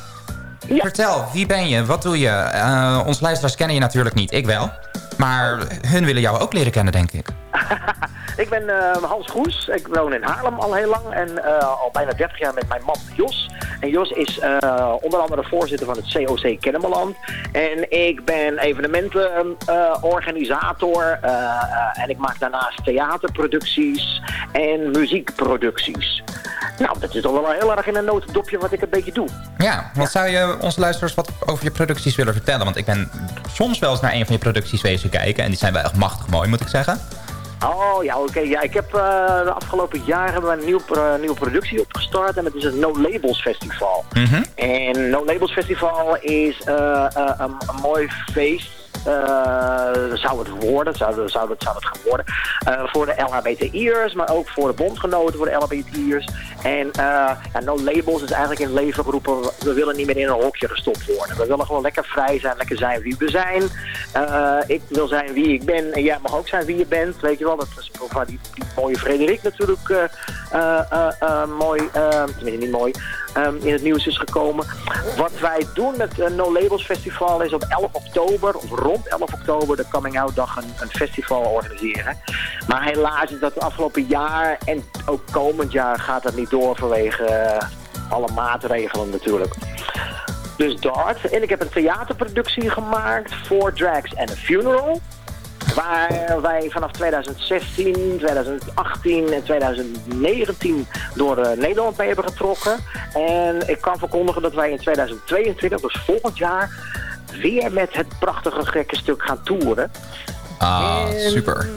Speaker 9: Vertel, wie ben je? Wat doe je? Eh onze luisteraars kennen je natuurlijk niet. Ik wel. Maar hun willen jou ook leren kennen, denk ik.
Speaker 18: Ik ben eh, Hans Goes. Ik woon in Haarlem al heel lang. En eh, al bijna 30 jaar met mijn man Jos. En Jos is eh, onder andere voorzitter van het COC Kennemerland. En ik ben evenementenorganisator. en ik maak daarnaast theaterproducties en muziekproducties. Nou, dat is toch wel heel erg in een notendopje wat ik een beetje doe.
Speaker 9: Ja, wat zou je onze luisteraars wat over je producties willen vertellen? Want ik ben soms wel eens naar een van je producties wezen kijken. En die zijn wel echt machtig mooi, moet ik zeggen.
Speaker 18: Oh ja, oké. Ja, ik heb eh, de afgelopen jaren hebben we een nieuw, nieuwe productie opgestart. En dat is het No Labels Festival.
Speaker 9: Mhm.
Speaker 18: En No Labels Festival is eh, eh, een, een mooi feest. Eh, zou het worden, zou, zou, het, zou het gaan worden. eh, voor de LHBTI'ers, maar ook voor de bondgenoten voor de LHBTI'ers. En eh, ja, No Labels is eigenlijk in leven geroepen, we- willen niet meer in een hokje gestopt worden. We willen gewoon lekker vrij zijn, lekker zijn wie we zijn. Ik wil zijn wie ik ben en jij mag ook zijn wie je bent, weet je wel. Dat is van die, die mooie Frederik natuurlijk mooi, tenminste niet mooi, ehm, in het nieuws is gekomen. Wat wij doen met het No Labels Festival is op 11 oktober, of rond 11 oktober, de Coming Out Dag een, een festival organiseren. Maar helaas is dat het afgelopen jaar en ook komend jaar gaat dat niet door vanwege eh, alle maatregelen natuurlijk. Dus dat. En ik heb een theaterproductie gemaakt voor Drags and a Funeral. Waar wij vanaf 2016, 2018 en 2019 door eh, Nederland mee hebben getrokken. En ik kan verkondigen dat wij in 2022, dus volgend jaar, weer met het prachtige gekke stuk gaan toeren.
Speaker 9: Ah, super.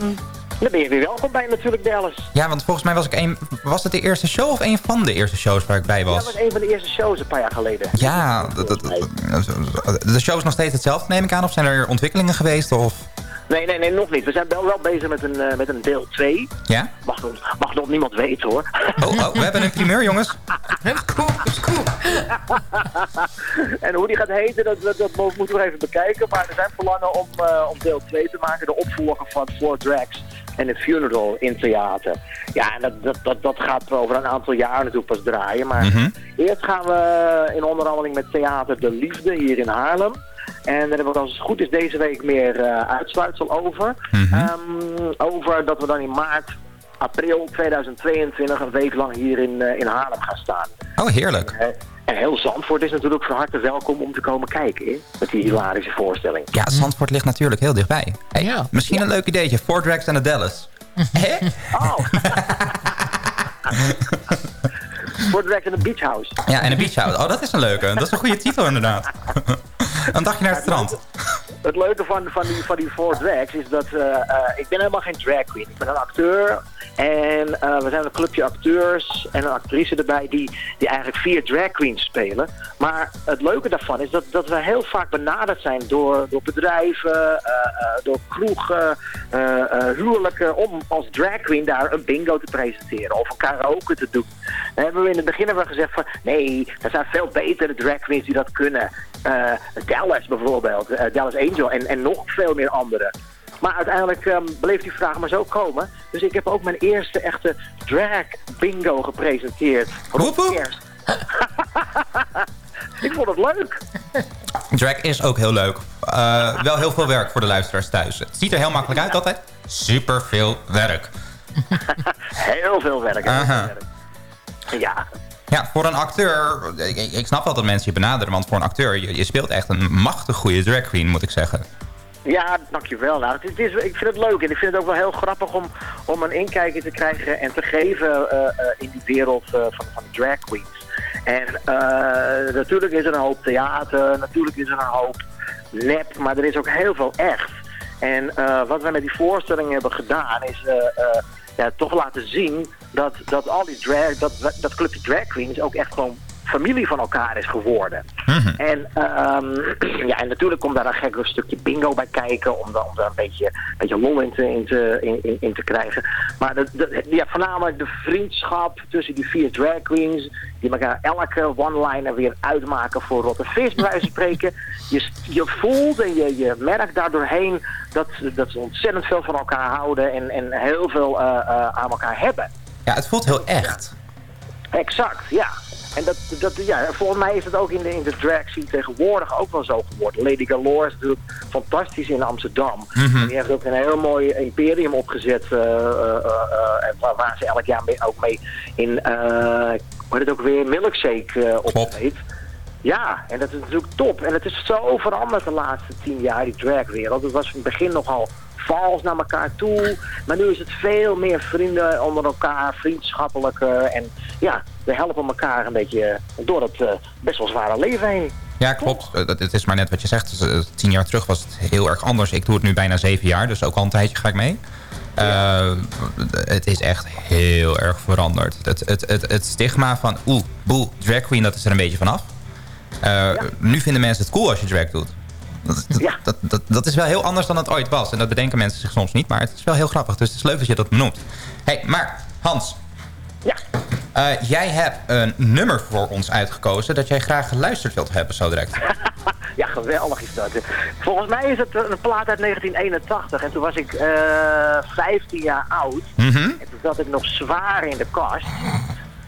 Speaker 18: Dan ben je weer welkom bij natuurlijk, Dallas.
Speaker 9: Ja, want volgens mij was ik een... Was het de eerste show of een van de eerste shows waar ik bij
Speaker 18: Dat
Speaker 9: was?
Speaker 18: was een van de eerste shows een paar jaar geleden.
Speaker 9: Ja, dat- de show is nog steeds hetzelfde, neem ik aan. Of zijn er ontwikkelingen geweest? Of...
Speaker 18: Nee, nee, nee, nog niet. We zijn wel, wel bezig met een, eh, met een deel 2.
Speaker 9: Ja?
Speaker 18: Mag, nog- mag nog niemand weten hoor.
Speaker 9: Oh, oh, we hebben een primeur, jongens.
Speaker 18: en hoe die gaat heten, dat, dat, dat mo- moeten we even bekijken. Maar er zijn verlangen om, eh, om deel 2 te maken. De opvolger van Four Drags en The Funeral in theater. Ja, en dat, dat, dat, dat gaat over een aantal jaar natuurlijk pas draaien. Maar
Speaker 9: Mhm.
Speaker 18: eerst gaan we in onderhandeling met Theater De Liefde hier in Haarlem. En daar hebben we als het goed is deze week meer eh, uitsluitsel over. Ehm, over dat we dan in maart, april 2022 een week lang hier in, eh, in Haarlem gaan staan.
Speaker 9: Oh, heerlijk.
Speaker 18: Eh, En heel Zandvoort is natuurlijk van harte welkom om te komen kijken hè, met die hilarische voorstelling.
Speaker 9: Ja, Zandvoort ligt natuurlijk heel dichtbij. Hey, Misschien een leuk ideetje. Four Drags en de Dallas. Hè?
Speaker 18: Oh! Direct in de beach house.
Speaker 9: Ja, en een beach house. Oh, dat is een leuke. Dat is een goede titel inderdaad. een dagje naar het strand.
Speaker 18: Het leuke van, van, die, van die four drags is dat eh, eh, ik ben helemaal geen drag queen. Ik ben een acteur en eh, we zijn een clubje acteurs en een actrice erbij die, die eigenlijk vier drag queens spelen. Maar het leuke daarvan is dat, dat we heel vaak benaderd zijn door, door bedrijven, door kroegen, huwelijken om als drag queen daar een bingo te presenteren of een karaoke te doen. Hebben we in het begin hebben we gezegd van nee, er zijn veel betere drag queens die dat kunnen. Eh, Dallas bijvoorbeeld, eh, Dallas Angel en, en nog veel meer andere. Maar uiteindelijk ehm, bleef die vraag maar zo komen. Dus ik heb ook mijn eerste echte drag bingo gepresenteerd. Kerst. ik vond het leuk.
Speaker 9: Drag is ook heel leuk. Eh, wel heel veel werk voor de luisteraars thuis. Het ziet er heel makkelijk uit altijd. Super veel werk.
Speaker 18: Heel veel werk. heel veel werk. Ja,
Speaker 9: Ja, voor een acteur... Ik, ik- snap wel dat mensen je benaderen. Want voor een acteur, je, je speelt echt een machtig goede drag queen, moet ik zeggen.
Speaker 18: Ja, dankjewel. Nou, het, is, ik vind het leuk en ik vind het ook wel heel grappig om, om een inkijkje te krijgen en te geven eh, eh, in die wereld eh, van, van de drag queens. En eh, natuurlijk is er een hoop theater, natuurlijk is er een hoop nep, maar er is ook heel veel echt. En eh, wat wij met die voorstelling hebben gedaan is eh, eh, ja, toch laten zien dat, dat al die drag, dat, dat clubje drag queens ook echt gewoon familie van elkaar is geworden. En, ehm, ja, en natuurlijk komt daar een gek stukje bingo bij kijken om, daar- om daar een beetje, een beetje lol in te, in te, in, te krijgen. Maar de, de, ja, voornamelijk de vriendschap tussen die vier drag queens, die elkaar elke one-liner weer uitmaken voor rotte vis, bij wijze van spreken. Je, je voelt en je, je merkt daardoorheen dat, dat ze ontzettend veel van elkaar houden en, en heel veel eh, eh, aan elkaar hebben.
Speaker 9: Ja, het voelt heel echt.
Speaker 18: Exact, ja. En dat, dat, ja, volgens mij is het ook in de, in de drag scene tegenwoordig ook wel zo geworden. Lady Galore is natuurlijk fantastisch in Amsterdam.
Speaker 9: Mhm.
Speaker 18: En die heeft ook een heel mooi imperium opgezet. eh, en waar, waar ze elk jaar mee, ook mee in, hoe het ook weer, Milkshake optreedt. Ja, en dat is natuurlijk top. En het is zo veranderd de laatste tien jaar, die dragwereld. Het was in het begin nogal vals naar elkaar toe. Maar nu is het veel meer vrienden onder elkaar, vriendschappelijker. En ja, we helpen elkaar een beetje door het eh, best wel zware leven heen.
Speaker 9: Ja, klopt. Eh, Het is maar net wat je zegt. Dus, eh, Tien jaar terug was het heel erg anders. Ik doe het nu bijna zeven jaar, dus ook al een tijdje ga ik mee. Het is echt heel erg veranderd. Het, het, het, het stigma van, oeh, boe, drag queen, dat is er een beetje vanaf. Nu vinden mensen het cool als je drag doet. Dat, dat, dat, dat, dat is wel heel anders dan het ooit was. En dat bedenken mensen zich soms niet, maar het is wel heel grappig. Dus het is leuk dat je dat benoemt. hey, maar Hans.
Speaker 18: Ja.
Speaker 9: Eh, jij hebt een nummer voor ons uitgekozen... dat jij graag geluisterd wilt hebben zo direct.
Speaker 18: Ja, geweldig is dat. Volgens mij is het een plaat uit 1981. En toen was ik eh 15 jaar oud.
Speaker 9: Mhm.
Speaker 18: En toen zat ik nog zwaar in de kast.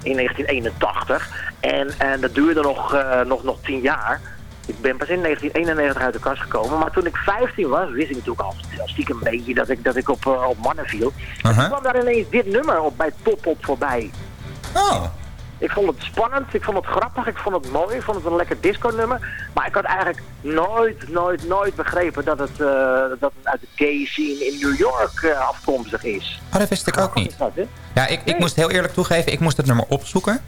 Speaker 18: In 1981. En, en dat duurde nog, eh, nog, nog 10 jaar. Ik ben pas in 1991 uit de kast gekomen. Maar toen ik 15 was, wist ik natuurlijk al stiekem een beetje dat ik, dat ik op, eh, op mannen viel. En toen kwam daar ineens dit nummer op bij Top Op voorbij.
Speaker 9: Oh.
Speaker 18: Ik vond het spannend, ik vond het grappig, ik vond het mooi, ik vond het een lekker disco-nummer. Maar ik had eigenlijk nooit, nooit, nooit begrepen dat het, eh, dat het uit de gay scene in New York eh, afkomstig is.
Speaker 9: Oh, dat wist ik ook niet.
Speaker 18: Dat?
Speaker 9: Ja, ik, ik moest heel eerlijk toegeven, ik moest het nummer opzoeken.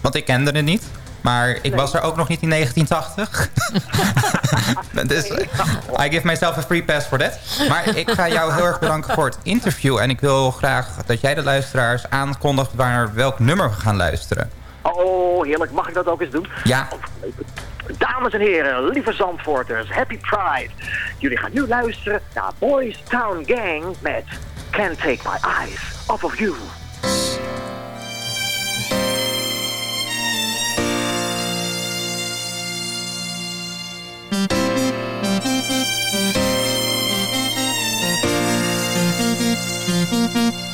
Speaker 9: Want ik kende het niet. Maar ik was er ook nog niet in 1980. dus I give myself a free pass for that. Maar ik ga jou heel erg bedanken voor het interview. En ik wil graag dat jij de luisteraars aankondigt waar welk nummer we gaan luisteren.
Speaker 18: Oh, heerlijk. Mag ik dat ook eens doen?
Speaker 9: Ja.
Speaker 18: Dames en heren, lieve Zandvoorters, happy Pride. Jullie gaan nu luisteren naar Boys Town Gang met Can't Take My Eyes Off of You.
Speaker 11: You're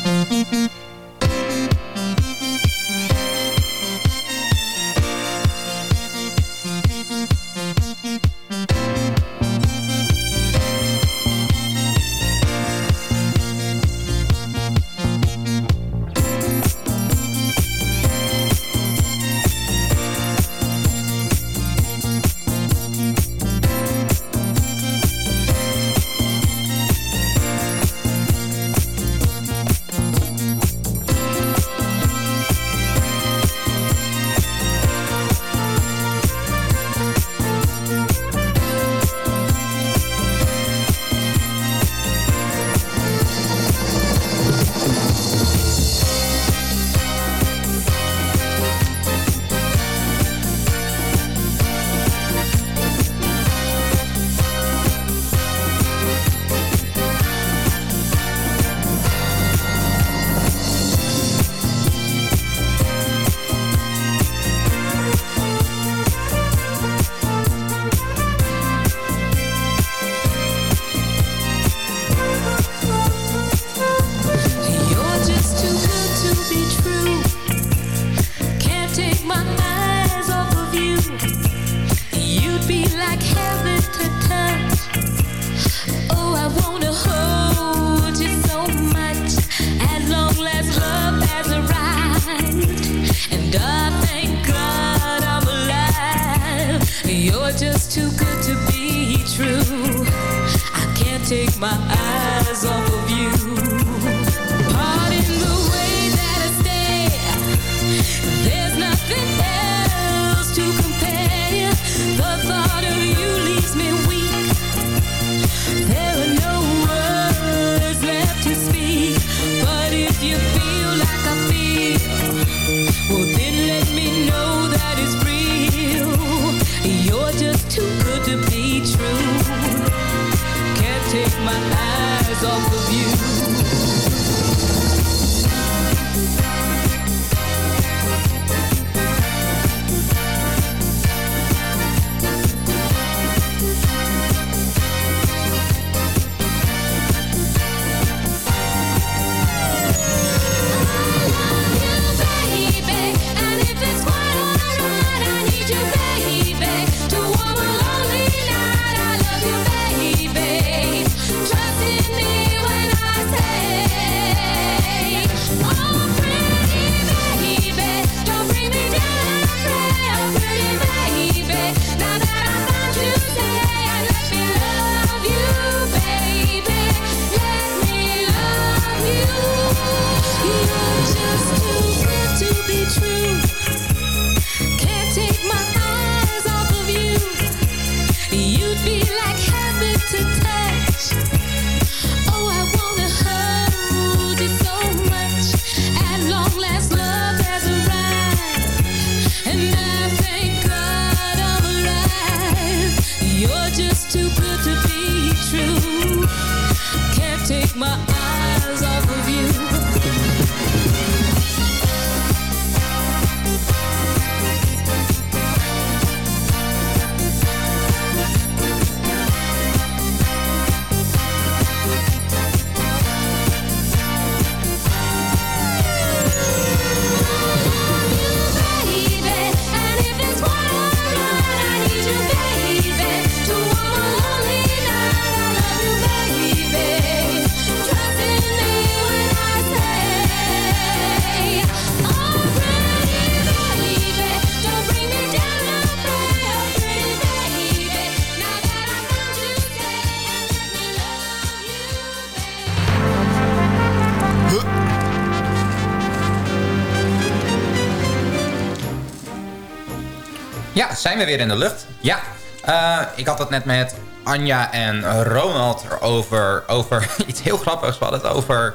Speaker 9: zijn we weer in de lucht? Ja. Eh, ik had het net met Anja en Ronald over, over iets heel grappigs. We hadden het over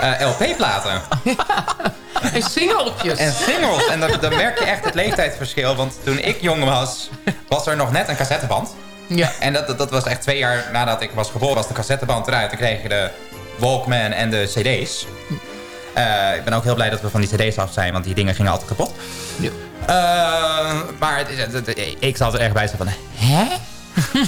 Speaker 9: eh, LP-platen.
Speaker 10: En singeltjes.
Speaker 9: En singles. En dan, dan merk je echt het leeftijdsverschil. Want toen ik jong was, was er nog net een cassetteband.
Speaker 10: Ja.
Speaker 9: En dat, dat, dat was echt twee jaar nadat ik was geboren, was de cassetteband eruit. Dan kreeg je de Walkman en de cd's. Eh, ik ben ook heel blij dat we van die cd's af zijn, want die dingen gingen altijd kapot.
Speaker 10: Ja.
Speaker 9: Eh, maar het is- het- het- ik zat er echt bij zo van, hè?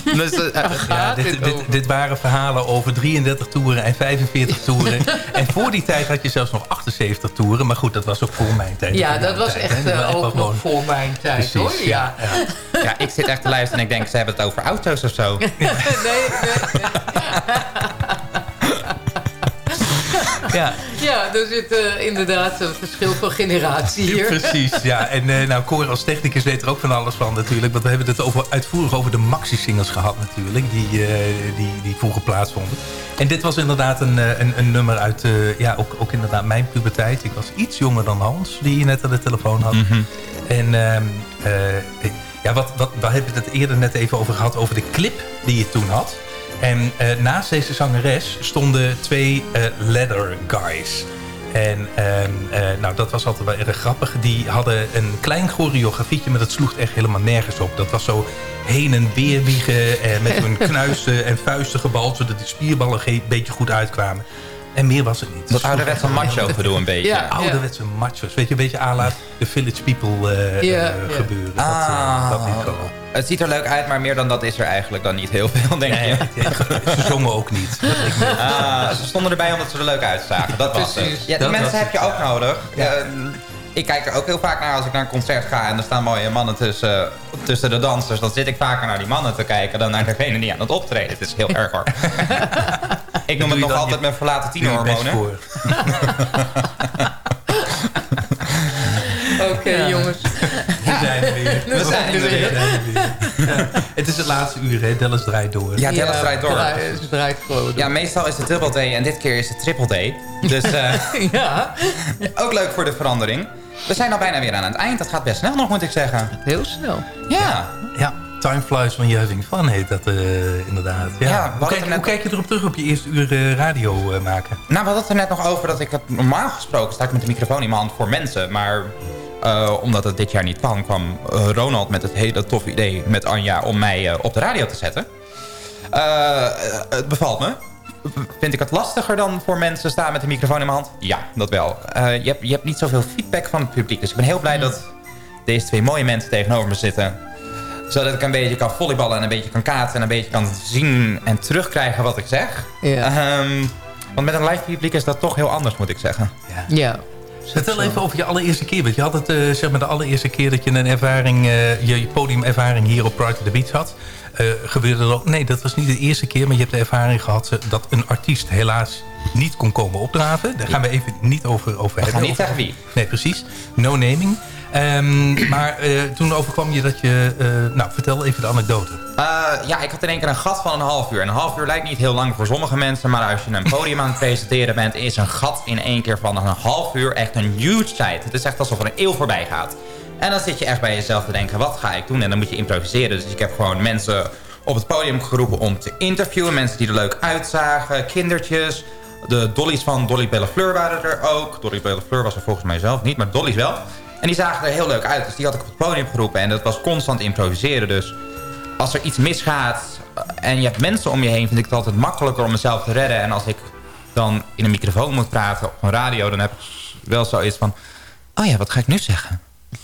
Speaker 9: dus, eh,
Speaker 8: Ja, dit,
Speaker 10: dit
Speaker 8: dit, waren verhalen over 33 toeren en 45 toeren. en voor die tijd had je zelfs nog 78 toeren. Maar goed, dat was ook voor mijn tijd.
Speaker 10: Ja, dat was
Speaker 8: tijd,
Speaker 10: echt
Speaker 8: hè. Dat was
Speaker 10: ook nog
Speaker 8: gewoon-
Speaker 10: voor mijn tijd,
Speaker 8: Precies,
Speaker 10: hoor. Ja.
Speaker 8: ja.
Speaker 9: ja, ik zit echt te luisteren en ik denk, ze hebben het over auto's of zo.
Speaker 10: nee, nee.
Speaker 8: Ja,
Speaker 10: Ja, er zit eh, inderdaad een verschil van generatie hier.
Speaker 8: precies. Ja. En eh, nou, Cor als technicus weet er ook van alles van natuurlijk. Want we hebben het over, uitvoerig over de maxi-singles gehad natuurlijk. Die, eh, die, die vroeger plaatsvonden. En dit was inderdaad een, eh, een, een nummer uit, eh, ja, ook, ook inderdaad mijn puberteit. Ik was iets jonger dan Hans, die je net aan de telefoon had. En ehm, eh, ja, wat, wat, daar hebben we het eerder net even over gehad, over de clip die je toen had. En eh, naast deze zangeres stonden twee eh, leather guys. En ehm, eh, nou, dat was altijd wel erg grappig. Die hadden een klein choreografietje, maar dat sloeg echt helemaal nergens op. Dat was zo heen en weer wiegen eh, met hun knuisten en vuisten gebald... zodat die spierballen een beetje goed uitkwamen. En meer was het niet.
Speaker 9: Dat ouderwetse macho gedoe een beetje.
Speaker 10: Ja.
Speaker 8: Ouderwetse machos. Weet je, een beetje la de Village People eh,
Speaker 10: Ja,
Speaker 8: eh,
Speaker 10: ja.
Speaker 8: gebeuren. Dat,
Speaker 9: Ah.
Speaker 8: eh, dat.
Speaker 9: Het ziet er leuk uit, maar meer dan dat is er eigenlijk dan niet heel veel, denk
Speaker 8: Nee,
Speaker 9: je.
Speaker 8: ze zongen ook niet. Dat
Speaker 9: Ah, ze stonden erbij omdat ze er leuk uitzagen. Dat was het.
Speaker 10: Precies.
Speaker 9: Ja, die
Speaker 8: Dat
Speaker 9: mensen heb je ook nodig. Eh, ik kijk er ook heel vaak naar als ik naar een concert ga... en er staan mooie mannen tussen, tussen de dansers. Dan zit ik vaker naar die mannen te kijken... dan naar degene die aan het optreden. Het is heel erg hoor. ik noem het nog altijd
Speaker 8: je-
Speaker 9: mijn verlaten tienerhormonen.
Speaker 10: Oké, jongens.
Speaker 8: We zijn er weer.
Speaker 9: We zijn er weer.
Speaker 8: We zijn er weer. Ja. Het is het laatste uur, hè? Dallas draait door.
Speaker 9: Ja, Dallas draait door.
Speaker 10: draait gewoon door.
Speaker 9: Ja, meestal is het dubbel D en dit keer is het triple D. Dus eh,
Speaker 10: Ja,
Speaker 9: ook leuk voor de verandering. We zijn al bijna weer aan het eind. Dat gaat best snel nog, moet ik zeggen.
Speaker 10: heel snel.
Speaker 9: Ja.
Speaker 8: Ja, time flies when you're having fun heet dat eh, inderdaad. Ja. Hoe, kijk,
Speaker 9: het net-
Speaker 8: hoe kijk je erop terug op je eerste uur eh, radio eh, maken?
Speaker 9: Nou, we hadden het er net nog over dat ik het normaal gesproken sta ik met de microfoon in mijn hand voor mensen. Maar omdat het dit jaar niet kan, kwam Ronald met het hele toffe idee met Anja om mij op de radio te zetten. Het bevalt me. Vind ik het lastiger dan voor mensen staan met een microfoon in mijn hand? Ja, dat wel. Je, hebt, je hebt niet zoveel feedback van het publiek. Dus ik ben heel blij dat deze twee mooie mensen tegenover me zitten. Zodat ik een beetje kan volleyballen en een beetje kan kaatsen... en een beetje kan zien en terugkrijgen wat ik zeg.
Speaker 10: Ja.
Speaker 9: Ehm, want met een live publiek is dat toch heel anders, moet ik zeggen.
Speaker 10: Ja.
Speaker 8: Vertel even over je allereerste keer. Want je had het eh, zeg maar de allereerste keer dat je een ervaring, eh, je podiumervaring hier op Pride to the Beach had. Eh, gebeurde er ook, nee, dat was niet de eerste keer, maar je hebt de ervaring gehad eh, dat een artiest helaas niet kon komen opdraven. Daar gaan we even niet over, over
Speaker 9: We
Speaker 8: hebben.
Speaker 9: gaan niet
Speaker 8: Over-
Speaker 9: zeggen wie.
Speaker 8: Nee, precies. No naming. Ehm, maar eh, toen overkwam je dat je... eh, nou, vertel even de anekdote.
Speaker 9: Eh, ja, ik had in één keer een gat van een half uur. En een half uur lijkt niet heel lang voor sommige mensen... maar als je een podium aan het presenteren bent... is een gat in één keer van een half uur echt een huge tijd. Het is echt alsof er een eeuw voorbij gaat. En dan zit je echt bij jezelf te denken... wat ga ik doen? En dan moet je improviseren. Dus ik heb gewoon mensen op het podium geroepen om te interviewen. Mensen die er leuk uitzagen. Kindertjes. De dollies van Dolly Bellefleur waren er ook. Dolly Bellefleur was er volgens mij zelf niet, maar dollies wel. En die zagen er heel leuk uit. Dus die had ik op het podium geroepen. En dat was constant improviseren. Dus als er iets misgaat en je hebt mensen om je heen... vind ik het altijd makkelijker om mezelf te redden. En als ik dan in een microfoon moet praten op een radio... dan heb ik wel zoiets van... oh ja, wat ga ik nu zeggen?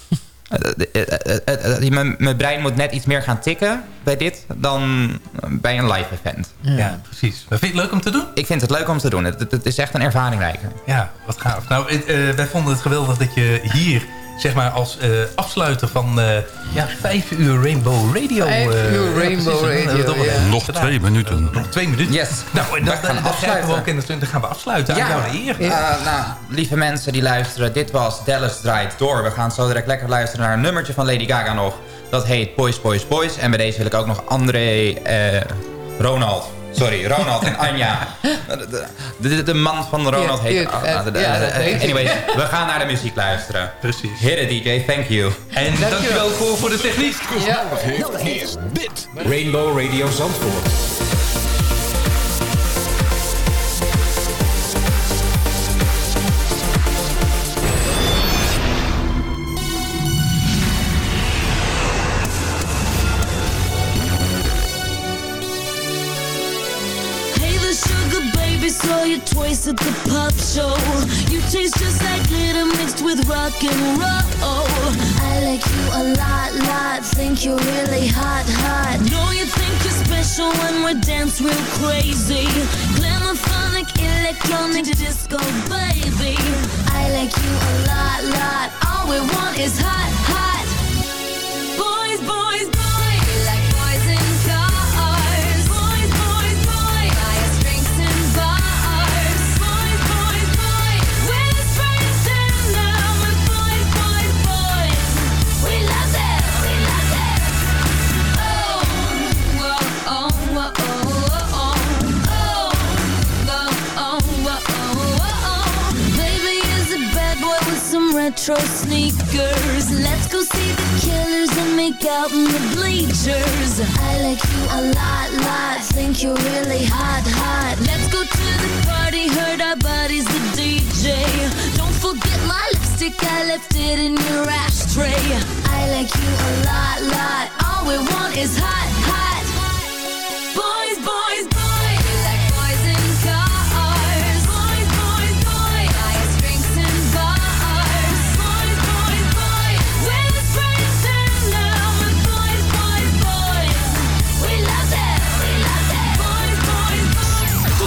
Speaker 9: Eh, eh, eh, Mijn brein moet net iets meer gaan tikken bij dit... dan bij een live event.
Speaker 8: Ja, precies. Maar vind je het leuk om te doen?
Speaker 9: Ik vind het leuk om te doen. Het, het- het is echt een ervaringrijke.
Speaker 8: Ja, wat gaaf. Nou, het, eh, wij vonden het geweldig dat je hier, zeg maar, als eh, afsluiter van eh, ja, vijf uur Rainbow Radio...
Speaker 10: Vijf
Speaker 8: eh,
Speaker 10: uur
Speaker 8: ja,
Speaker 10: Rainbow
Speaker 8: precies,
Speaker 10: Radio,
Speaker 8: dat
Speaker 10: ja.
Speaker 19: Nog twee minuten.
Speaker 8: Nog twee minuten.
Speaker 9: Yes.
Speaker 8: Nou, en
Speaker 9: We
Speaker 8: dan,
Speaker 9: gaan
Speaker 8: we ook in de, dan gaan we afsluiten. Aan jou de eer.
Speaker 9: Eh, nou, lieve mensen die luisteren, dit was Dallas Draait Door. We gaan zo direct lekker luisteren naar een nummertje van Lady Gaga nog. Dat heet Boys, Boys, Boys. En bij deze wil ik ook nog André, eh, Ronald... Sorry, Ronald en Anja. De, de, de- de man van Ronald heet... ah,
Speaker 10: ja,
Speaker 9: anyways, we gaan naar de muziek luisteren.
Speaker 8: Precies.
Speaker 9: It, DJ. Thank you.
Speaker 8: En dankjewel voor, voor de techniek.
Speaker 10: Ja.
Speaker 1: is dit.
Speaker 20: Rainbow Radio Zandvoort.
Speaker 11: Twice at the pop show. You taste just like glitter mixed with rock and roll.
Speaker 21: I like you a lot, lot. Think you're really hot, hot.
Speaker 11: Know you think you're special when we dance real crazy. Glamourphonic, electronic disco, baby.
Speaker 21: I like you a lot, lot.
Speaker 11: All we want is hot, hot. Retro sneakers. Let's go see the killers and make out in the bleachers.
Speaker 21: I like you a lot, lot. Think you're really hot, hot.
Speaker 11: Let's go to the party, hurt our bodies, the DJ. Don't forget my lipstick, I left it in your ashtray.
Speaker 21: I like you a lot, lot.
Speaker 11: All we want is hot,